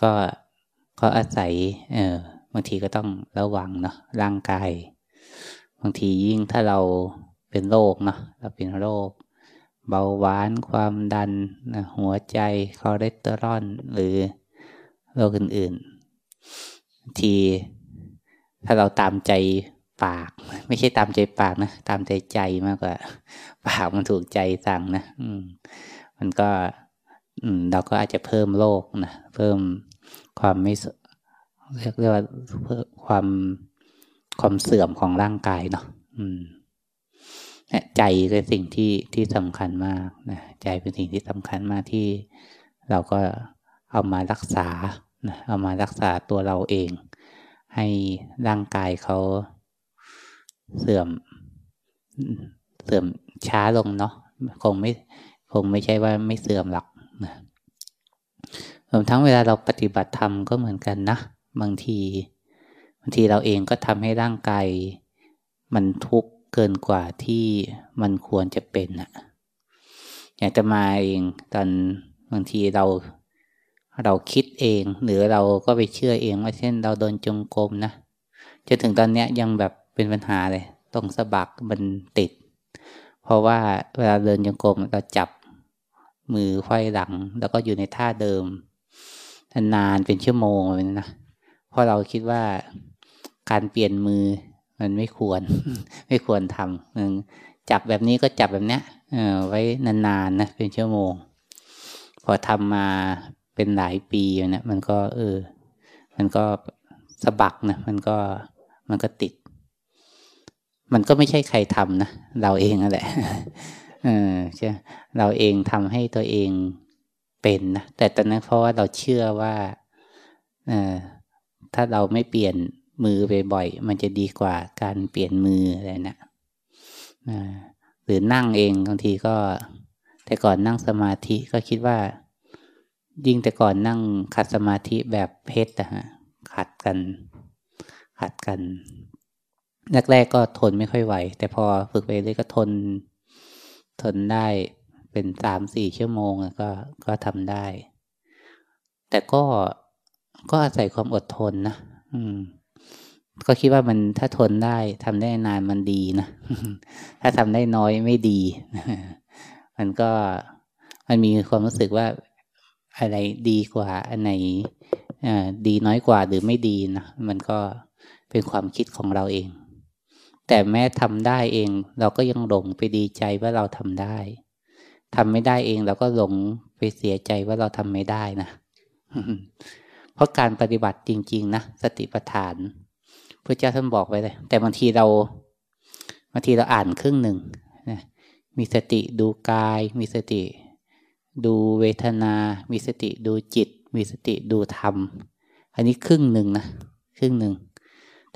ก็ก็อาศัย เออบางทีก็ต้องระวังเนาะร่างกาย บางทียิ่งถ้าเราเป็นโรคเนาะเราเป็นโรค เบาหวานความดันนะหัวใจคอเลสเตอรอลหรือโรคอื่นๆ ทีถ้าเราตามใจปาก ไม่ใช่ตามใจปากนะ ตามใจใจมากกว่า ปากมันถูกใจสั่งนะ อืม มันก็เราก็อาจจะเพิ่มโรคนะเพิ่มความไม่เรียกว่าความความเสื่อมของร่างกายเนาะใจเป็นสิ่งที่ที่สำคัญมากนะใจเป็นสิ่งที่สำคัญมากที่เราก็เอามารักษานะเอามารักษาตัวเราเอง ให้ร่างกายเขาเสื่อมเสื่อมช้าลงเนาะคงไม่ งไม่ใช่ว่าไม่เสื่อมหรอกนะรวมทั้งเวลาเราปฏิบัติธรรมก็เหมือนกันนะ บางที บางทีเราเองก็ทำให้ร่างกายมันทุกข์เกินกว่าที่มันควรจะเป็นอะอยากจะมาเองตอนบางทีเราเราคิดเอง หรือเราก็ไปเชื่อเองว่าเช่น เราโดนจงกรมนะจนถึงตอนเนี้ยยังแบบเป็นปัญหาเลยตรงสะบักมันติด เพราะว่าเวลาเดินจงกรมเราจับ มือไขว้หลัง แล้วก็อยู่ในท่าเดิมนานเป็นชั่วโมงเลยนะเพราะเราคิดว่าการเปลี่ยนมือมันไม่ควร ไม่ควรทำจับแบบนี้ก็จับแบบเนี้ยไว้นานๆนะเป็นชั่วโมง พอทำมาเป็นหลายปีเนี่ยมันก็ เออ มันก็สะบักนะมันก็มันก็ติด มันก็ไม่ใช่ใครทำนะ เราเองนั่นแหละ เออใช่เราเองทำให้ตัวเองเป็นนะแต่ตอนนั้นเพราะว่าเราเชื่อว่าเออถ้าเราไม่เปลี่ยนมือบ่อยๆมันจะดีกว่าการเปลี่ยนมืออะไรนะหรือนั่งเองบางทีก็ แต่ก่อนนั่งสมาธิก็คิดว่า ยิ่งแต่ก่อนนั่งขัดสมาธิแบบเพชรนะฮะขัดกัน ขัดกันแรกๆก็ทนไม่ค่อยไหว แต่พอฝึกไปเรื่อยก็ทน ทนได้เป็นสามสี่ชั่วโมงก็ก็ทำได้ แต่ก็ก็อาศัยความอดทนนะอืม ก็คิดว่ามันถ้าทนได้ทำได้นานมันดีนะถ้าทำได้น้อยไม่ดี มันก็มันมีความรู้สึกว่าอะไรดีกว่าอันไหนดีน้อยกว่าหรือไม่ดีนะมันก็เป็นความคิดของเราเอง แต่แม้ทำได้เอง เราก็ยังหลงไปดีใจว่าเราทำได้ทำไม่ได้เองเราก็หลงไปเสียใจว่าเราทำไม่ได้นะเพราะการปฏิบัติจริง ๆนะสติปัฏฐานพระเจ้าท่านบอกไว้เลย แต่บางทีเราบางทีเราอ่านครึ่งหนึ่งนะมีสติดูกาย มีสติ ดูเวทนา มีสติดูจิต มีสติดูธรรม อันนี้ครึ่งหนึ่งนะครึ่งหนึ่ง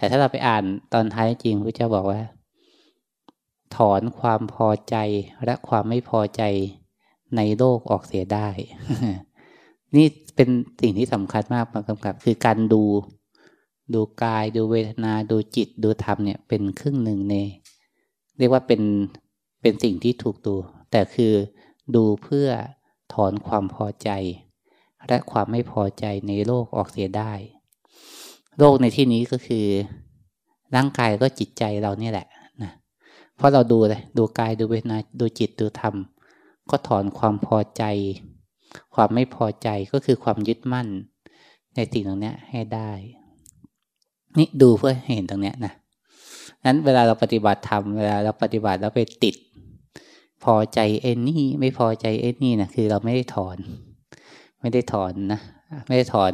แต่ถ้าเราไปอ่านตอนท้ายจริงพระเจ้าบอกว่า ถอนความพอใจและความไม่พอใจในโลกออกเสียได้ นี่เป็นสิ่งที่สำคัญมากมากำกับ คือการดูดูกายดูเวทนาดูจิตดูธรรมเนี่ยเป็นครึ่งหนึ่งใน เรียกว่าเป็นเป็นสิ่งที่ถูกดู แต่คือดูเพื่อถอนความพอใจ และความไม่พอใจในโลกออกเสียได้ โลกในที่นี้ก็คือ ร่างกายก็จิตใจเราเนี่ยแหละนะเพราะเราดูเลยดูกายดูเวทนาดูจิตดูธรรม ก็ถอนความพอใจ ความไม่พอใจก็คือความยึดมั่น ในสิ่งตรงนี้ให้ได้ นี่ดูเพื่อเห็นตรงนี้นะนั้นเวลาเราปฏิบัติธรรมเวลาเราปฏิบัติแล้วไปติด พอใจเอ็นนี่ไม่พอใจเอ็นนี่นะคือเราไม่ได้ถอน ไม่ได้ถอนนะไม่ได้ถอน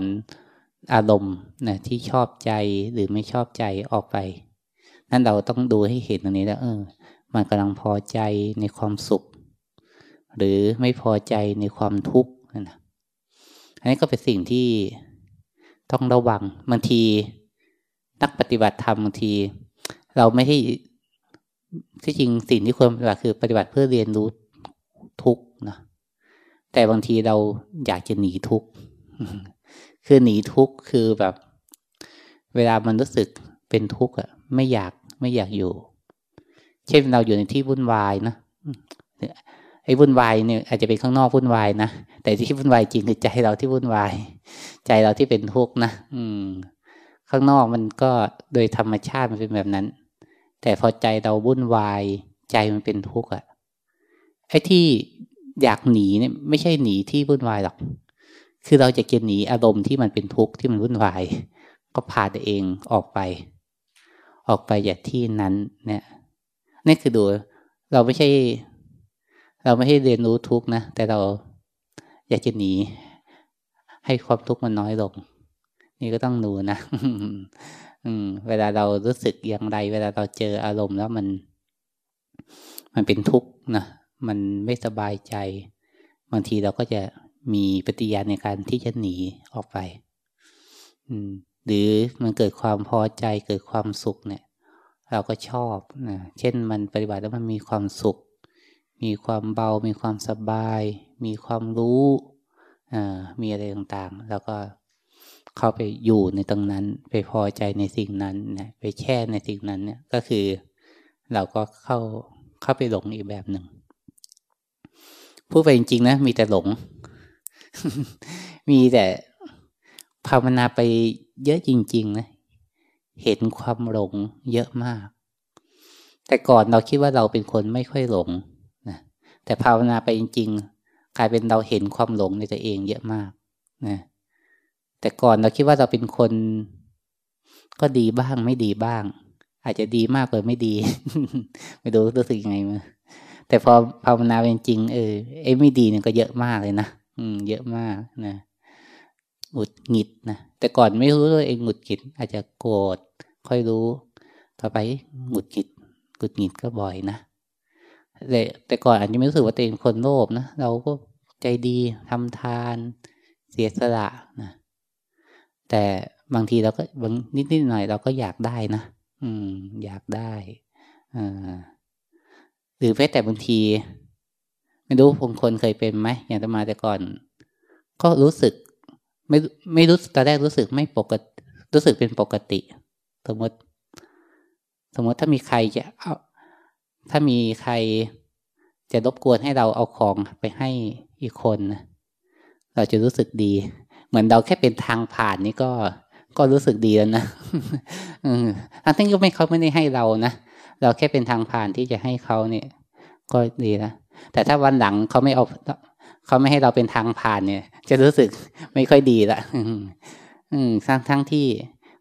อารมณ์นะที่ชอบใจหรือไม่ชอบใจออกไป นั่นเราต้องดูให้เห็นตรงนี้แล้วเออ มันกำลังพอใจในความสุข หรือไม่พอใจในความทุกข์นะอันนี้ก็เป็นสิ่งที่ต้องระวังบางที นักปฏิบัติธรรมบางที เราไม่ให้ที่จริงสิ่งที่ควรปฏิบัติคือปฏิบัติเพื่อเรียนรู้ทุกนะแต่บางทีเราอยากจะหนีทุก คือหนีทุกคือแบบ เวลามันรู้สึกเป็นทุกข์อะไม่อยากไม่อยากอยู่ เช่นเราอยู่ในที่วุ่นวายนะไอ้วุ่นวายเนี่ยอาจจะเป็นข้างนอกวุ่นวายนะแต่ที่วุ่นวายจริงคือใจเราที่วุ่นวาย ใจเราที่เป็นทุกข์นะอืม ข้างนอกมันก็โดยธรรมชาติมันเป็นแบบนั้น แต่พอใจเราวุ่นวาย ใจมันเป็นทุกข์อะไอ้ที่อยากหนีเนี่ย ไม่ใช่หนีที่วุ่นวายหรอก คือเราจะเกหนีอารมณ์ที่มันเป็นทุกข์ที่มันวุ่นวาย ก็พาตัวเองออกไป ออกไปจากที่นั้น เนี่ยนี่คือดู เราไม่ใช่ เราไม่ใช่เรียนรู้ทุกข์นะ แต่เราอยากจะหนี ให้ความทุกข์มันน้อยลง นี่ก็ต้องดูนะอืม เวลาเรารู้สึกอย่างไร เวลาเราเจออารมณ์แล้วมัน มันเป็นทุกข์นะ มันไม่สบายใจ บางทีเราก็จะ มีปฏิญาณในการที่จะหนีออกไปหรือมันเกิดความพอใจเกิดความสุขเนี่ย เราก็ชอบนะเช่นมันปฏิบัติแล้วมันมีความสุข มีความเบา มีความสบาย มีความรู้อ่ามีอะไรต่างๆ แล้วก็เข้าไปอยู่ในตรงนั้น ไปพอใจในสิ่งนั้นนะไปแช่ในสิ่งนั้นเนี่ยก็คือเราก็เข้าเข้าไปหลงอีกแบบหนึ่งพูดไปจริงๆนะมีแต่หลง มีแต่ภาวนาไปเยอะจริง ๆ นะ เห็นความหลงเยอะมาก แต่ก่อนเราคิดว่าเราเป็นคนไม่ค่อยหลงนะแต่ภาวนาไปจริง ๆ กลายเป็นเราเห็นความหลงในตัวเองเยอะมากนะแต่ก่อนเราคิดว่าเราเป็นคน ก็ดีบ้างไม่ดีบ้าง อาจจะดีมากเลยไม่ดี ไม่รู้รู้สึกยังไงมาแต่พอภาวนาเป็นจริงเออไอ้ไม่ดีเนี่ยก็เยอะมากเลยนะ อืม เยอะมากนะหงุดหงิดนะแต่ก่อนไม่รู้ตัวเองหงุดหงิด อาจจะโกรธค่อยรู้ ต่อไปหงุดหงิดหงุดหงิดก็บ่อยนะแต่แต่ก่อนอาจจะไม่รู้สึกว่าตัวเองคนโลภนะเราก็ใจดีทำทาน เสียสละนะแต่บางทีเราก็บางนิดนิดหน่อยเราก็อยากได้นะอืม อยากได้อ่าหรือแม้แต่บางที ไม่รู้บางคนเคยเป็นไหมอย่างตมาแต่ก่อน ก็รู้สึก ไม่ไม่รู้ตอนแรกรู้สึกไม่ปกติรู้สึกเป็นปกติ สมมติ สมมติถ้ามีใครจะเอาถ้ามีใครจะรบกวนให้เราเอาของไปให้อีกคนเราจะรู้สึกดี เหมือนเราแค่เป็นทางผ่านนี่ก็ก็รู้สึกดีแล้วนะทั้งที่ก็ไม่เขาไม่ได้ให้เรานะ เราแค่เป็นทางผ่านที่จะให้เขาเนี่ย ก็ดีนะ แต่ถ้าวันหลังเขาไม่เอาเขาไม่ให้เราเป็นทางผ่านเนี่ย จะรู้สึกไม่ค่อยดีละอืมทั้งทั้งที่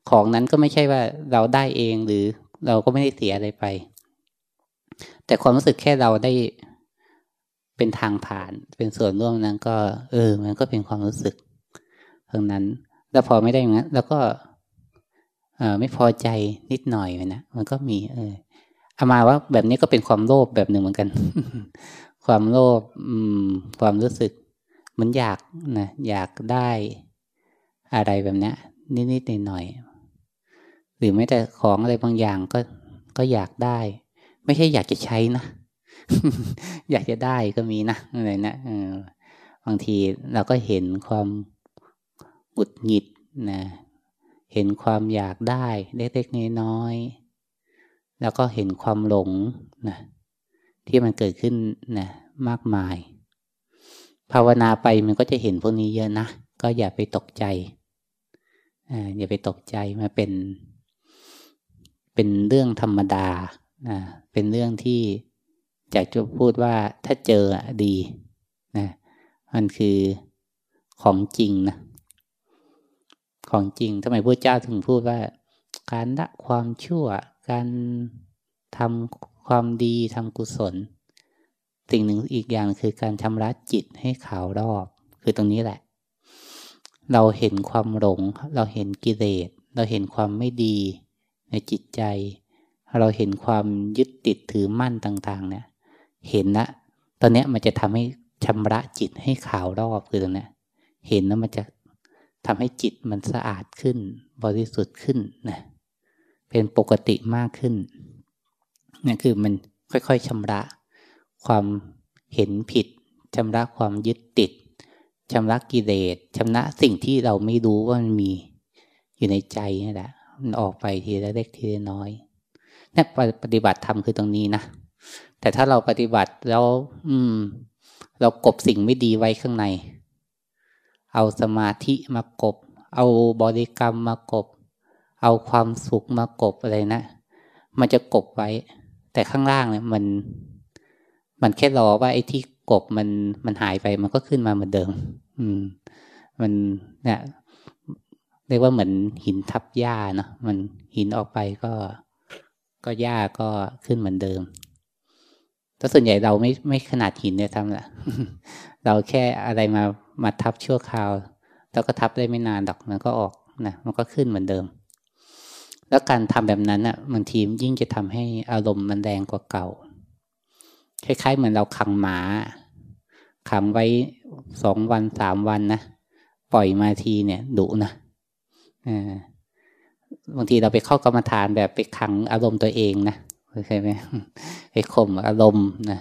ของนั้นก็ไม่ใช่ว่าเราได้เองหรือเราก็ไม่ได้เสียอะไรไป แต่ความรู้สึกแค่เราได้เป็นทางผ่าน เป็นส่วนร่วมนั้นก็ เออ มันก็เป็นความรู้สึกตรงนั้น แล้วพอไม่ได้อย่างนั้นแล้วก็ เออไม่พอใจนิดหน่อยนะมันก็มี เออ อามาว่าแบบนี้ก็เป็นความโลภแบบหนึ่งเหมือนกัน ความโลภความรู้สึกมันอยากนะอยากได้อะไรแบบนี้นิดๆหน่อยๆหรือไม่แต่ของอะไรบางอย่างก็ก็อยากได้ ไม่ใช่อยากจะใช้นะ อยากจะได้ก็มีนะอะไรนะบางทีเราก็เห็นความหุดหงิดนะเห็นความอยากได้เล็กๆน้อยๆ แล้วก็เห็นความหลงนะที่มันเกิดขึ้นนะมากมาย ภาวนาไปมันก็จะเห็นพวกนี้เยอะนะ ก็อย่าไปตกใจอ่าอย่าไปตกใจมาเป็น เป็นเรื่องธรรมดานะเป็นเรื่องที่อยากจะพูดว่าถ้าเจอดีนะมันคือของจริงนะของจริงทำไมพระเจ้าถึงพูดว่า การละความชั่ว การทำความดีทำกุศล สิ่งหนึ่งอีกอย่างคือการชำระจิตให้ขาวรอบ คือตรงนี้แหละ เราเห็นความหลง เราเห็นกิเลสเราเห็นความไม่ดีในจิตใจ เราเห็นความยึดติดถือมั่นต่าง ๆ เนี่ย เห็นนะตอนนี้มันจะทำให้ชำระจิตให้ขาวรอบคือตรงนี้เห็นแล้วมันจะทำให้จิตมันสะอาดขึ้น บริสุทธิ์ขึ้นนะ เป็นปกติมากขึ้นนี่คือมันค่อยๆชำระความเห็นผิดชำระความยึดติดชำระกิเลสชำระสิ่งที่เราไม่รู้ว่ามันมีอยู่ในใจนี่แหละมันออกไปทีละเล็กทีละน้อยนี่ปฏิบัติธรรมคือตรงนี้นะแต่ถ้าเราปฏิบัติแล้ว อืม เรากบสิ่งไม่ดีไว้ข้างใน เอาสมาธิมากบ เอาบริกรรมมากบ เอาความสุขมากบอะไรนะ มันจะกบไว้ แต่ข้างล่างเนี่ยมัน มันแค่รอว่าไอ้ที่กบมันมันหายไปมันก็ขึ้นมาเหมือนเดิม อืม มันเนี่ยเรียกว่าเหมือนหินทับหญ้าเนาะมันหินออกไปก็ ก็หญ้าก็ขึ้นเหมือนเดิมแต่ส่วนใหญ่เราไม่ไม่ขนาดหินเนี่ยทำละเราแค่อะไรมามาทับชั่วคราว แล้วก็ทับได้ไม่นานดอกมันก็ออกนะมันก็ขึ้นเหมือนเดิม แล้วการทำแบบนั้นอะบางทียิ่งจะทำให้อารมณ์มันแรงกว่าเก่า คล้ายๆ เหมือนเราขังหมาขังไว้สองวันสามวันนะปล่อยมาทีเนี่ยดุนะบางทีเราไปเข้ากรรมฐานแบบไปขังอารมณ์ตัวเองนะใช่ไหมไปข่มอารมณ์นะ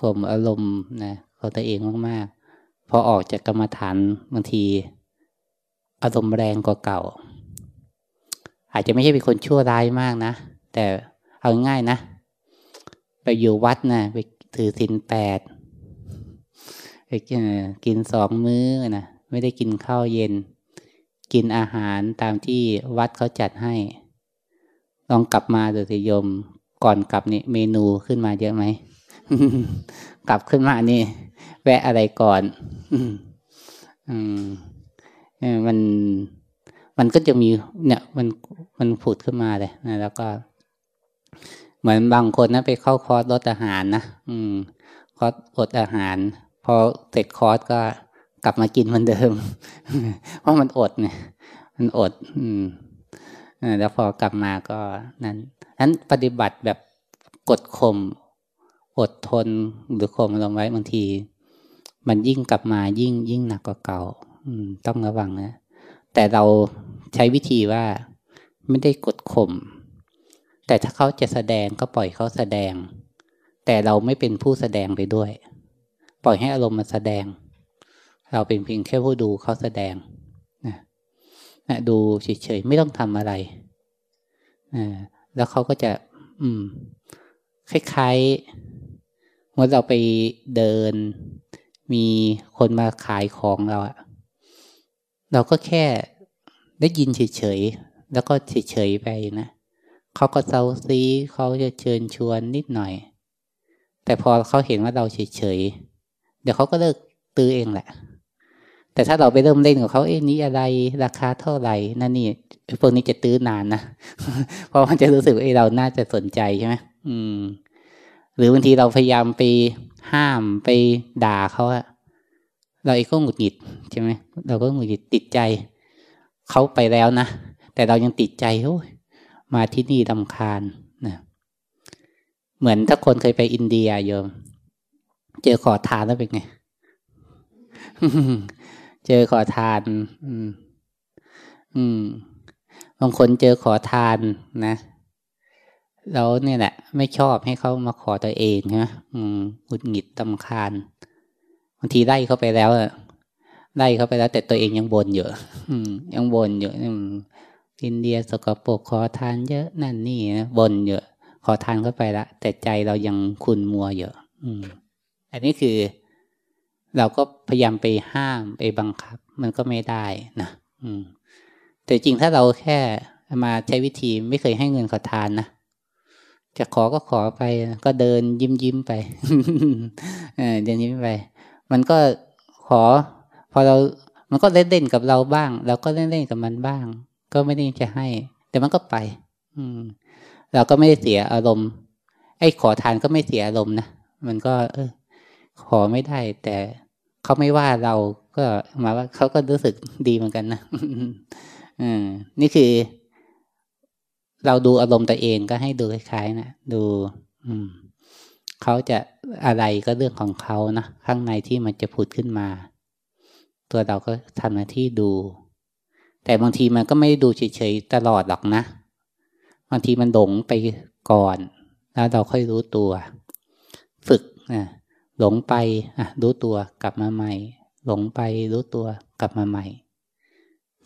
ข่มอารมณ์นะเขาตัวเองมากๆพอออกจากกรรมฐานบางที อารมณ์แรงกว่าเก่า อาจจะไม่ใช่เป็นคนชั่วร้ายมากนะ แต่เอาง่ายนะ ไปอยู่วัดนะไปถือศีลแปดไปกินสองมื้อนะไม่ได้กินข้าวเย็น กินอาหารตามที่วัดเขาจัดให้ ลองกลับมาดูสิโยมก่อนกลับนี่เมนูขึ้นมาเยอะไหมกลับขึ้นมานี่ แวะอะไรก่อน อืมมัน มันก็จะมีเนี่ยมันมันผุดขึ้นมาเลยนะแล้วก็ เหมือนบางคนนะไปเข้าคอร์สลดอาหารนะอืม คอร์สอดอาหาร พอเสร็จคอร์สก็กลับมากินเหมือนเดิมเพราะมันอดเนี่ย มันอด อืมแล้วพอกลับมาก็นั้นนั้นปฏิบัติแบบกดข่มอดทนหรือข่มลงไว้บางที มันยิ่งกลับมายิ่งยิ่งหนักกว่าเก่า อืม ต้องระวังนะ แต่เราใช้วิธีว่าไม่ได้กดข่ม แต่ถ้าเขาจะแสดงก็ปล่อยเขาแสดง แต่เราไม่เป็นผู้แสดงไปด้วย ปล่อยให้อารมณ์มาแสดง เราเป็นเพียงแค่ผู้ดูเขาแสดงนะนะดูเฉยๆไม่ต้องทำอะไรนะแล้วเขาก็จะ อืม คล้ายๆเมื่อเราไปเดิน มีคนมาขายของเราอะ เราก็แค่ได้ยินเฉยๆ แล้วก็เฉยๆไปนะ เขาก็เซาซีเขาจะเชิญชวนนิดหน่อย แต่พอเขาเห็นว่าเราเฉยๆ เดี๋ยวเขาก็เลิกตื้อเองแหละ แต่ถ้าเราไปเริ่มเล่นกับเขาเอ้นี้อะไร ราคาเท่าไหร่ นั่นนี่พวกนี้จะตื้อนานนะ เพราะมันจะรู้สึกว่าเราน่าจะสนใจใช่ไหมอืม หรือบางทีเราพยายามไปห้ามไปด่าเขาอะ เราเองก็หงุดหงิดใช่ไหมเราก็หงุดหงิดติดใจเขาไปแล้วนะแต่เรายังติดใจโอ้ยมาที่นี่ลำคาญนะเหมือนถ้าคนเคยไปอินเดียโยม เจอขอทานแล้วเป็นไง เจอขอทาน อืม อืมบางคนเจอขอทานนะแล้วเนี่ยแหละ ไม่ชอบให้เขามาขอตัวเองนะอืมหงุดหงิดตำคาญ บางทีไล่เขาไปแล้วอะไล่เขาไปแล้ว แต่ตัวเองยังบนอยู่อืมยังบนอยู่อืมอินเดียสกปรกขอทานเยอะนั่นนี่นะบนเยอะ ขอทานเข้าไปละแต่ใจเรายังคุณมัวเยอะอืม อันนี้คือ เราก็พยายามไปห้ามไปบังคับ มันก็ไม่ได้นะอืม แต่จริงถ้าเราแค่มาใช้วิธีไม่เคยให้เงินขอทานนะจะขอก็ขอไป ก็เดินยิ้มยิ้มไปเดินยิ้มไป มันก็ขอ พอเรา มันก็เล่นเล่นกับเราบ้าง เราก็เล่นเล่นกับมันบ้าง ก็ไม่ได้จะให้ แต่มันก็ไป อืม เราก็ไม่ได้เสียอารมณ์ ไอ้ขอทานก็ไม่เสียอารมณ์นะมันก็ เออ ขอไม่ได้ แต่เขาไม่ว่าเราก็มาว่าเขาก็รู้สึกดีเหมือนกันนะอืมนี่คือ เราดูอารมณ์ตัวเองก็ให้ดูคล้ายๆนะดู อืม เขาจะอะไรก็เรื่องของเขานะข้างในที่มันจะผุดขึ้นมา ตัวเราก็ทำหน้าที่ดู แต่บางทีมันก็ไม่ได้ดูเฉยๆตลอดหรอกนะบางทีมันหลงไปก่อน แล้วเราค่อยรู้ตัว ฝึกนะหลงไปอะรู้ตัวกลับมาใหม่ หลงไปรู้ตัวกลับมาใหม่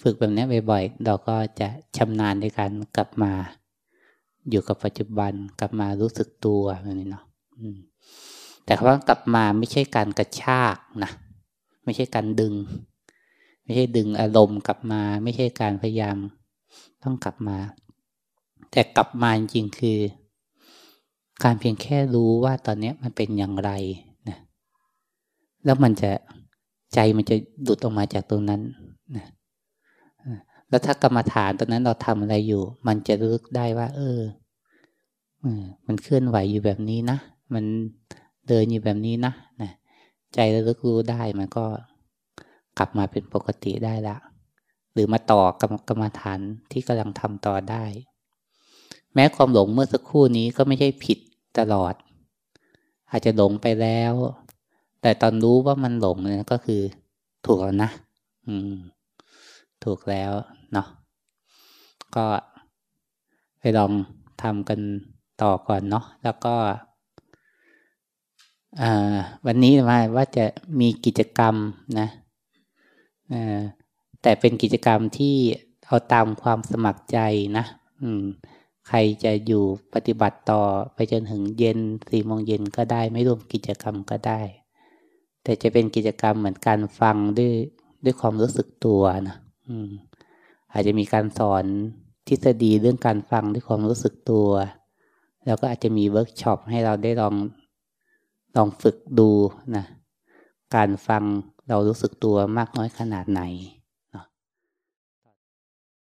ฝึกแบบนี้บ่อยๆเราก็จะชำนาญในการกลับมา อยู่กับปัจจุบันกลับมารู้สึกตัวแบบนี้เนาะ แต่คำว่ากลับมาไม่ใช่การกระชากนะไม่ใช่การดึง ไม่ใช่ดึงอารมณ์กลับมา ไม่ใช่การพยายาม ต้องกลับมา แต่กลับมาจริงคือ การเพียงแค่รู้ว่าตอนนี้มันเป็นอย่างไรนะแล้วมันจะใจมันจะดุดออกมาจากตรงนั้นนะแล้วถ้ากรรมฐานตอนนั้นเราทำอะไรอยู่ มันจะรู้ได้ว่า เออมันเคลื่อนไหวอยู่แบบนี้นะ มันเดินอยู่แบบนี้นะนะใจระลึกรู้ได้มันก็กลับมาเป็นปกติได้ละ หรือมาต่อกรรมกรรมฐานที่กำลังทำต่อได้ แม้ความหลงเมื่อสักครู่นี้ก็ไม่ใช่ผิดตลอด อาจจะหลงไปแล้ว แต่ตอนรู้ว่ามันหลงเนี่ยก็คือ ถูกแล้วนะ อืม ถูกแล้วเนาะก็ไปลองทำกันต่อก่อนเนาะแล้วก็ วันนี้มาว่าจะมีกิจกรรมนะแต่เป็นกิจกรรมที่เอาตามความสมัครใจนะใครจะอยู่ปฏิบัติต่อไปจนถึงเย็นสี่โมงเย็นก็ได้ ไม่ร่วมกิจกรรมก็ได้ แต่จะเป็นกิจกรรมเหมือนการฟังด้วยด้วยความรู้สึกตัวนะอืมอาจจะมีการสอนทฤษฎีเรื่องการฟังด้วยความรู้สึกตัว แล้วก็อาจจะมีเวิร์กช็อปให้เราได้ลอง ลองฝึกดูนะ การฟังเรารู้สึกตัวมากน้อยขนาดไหน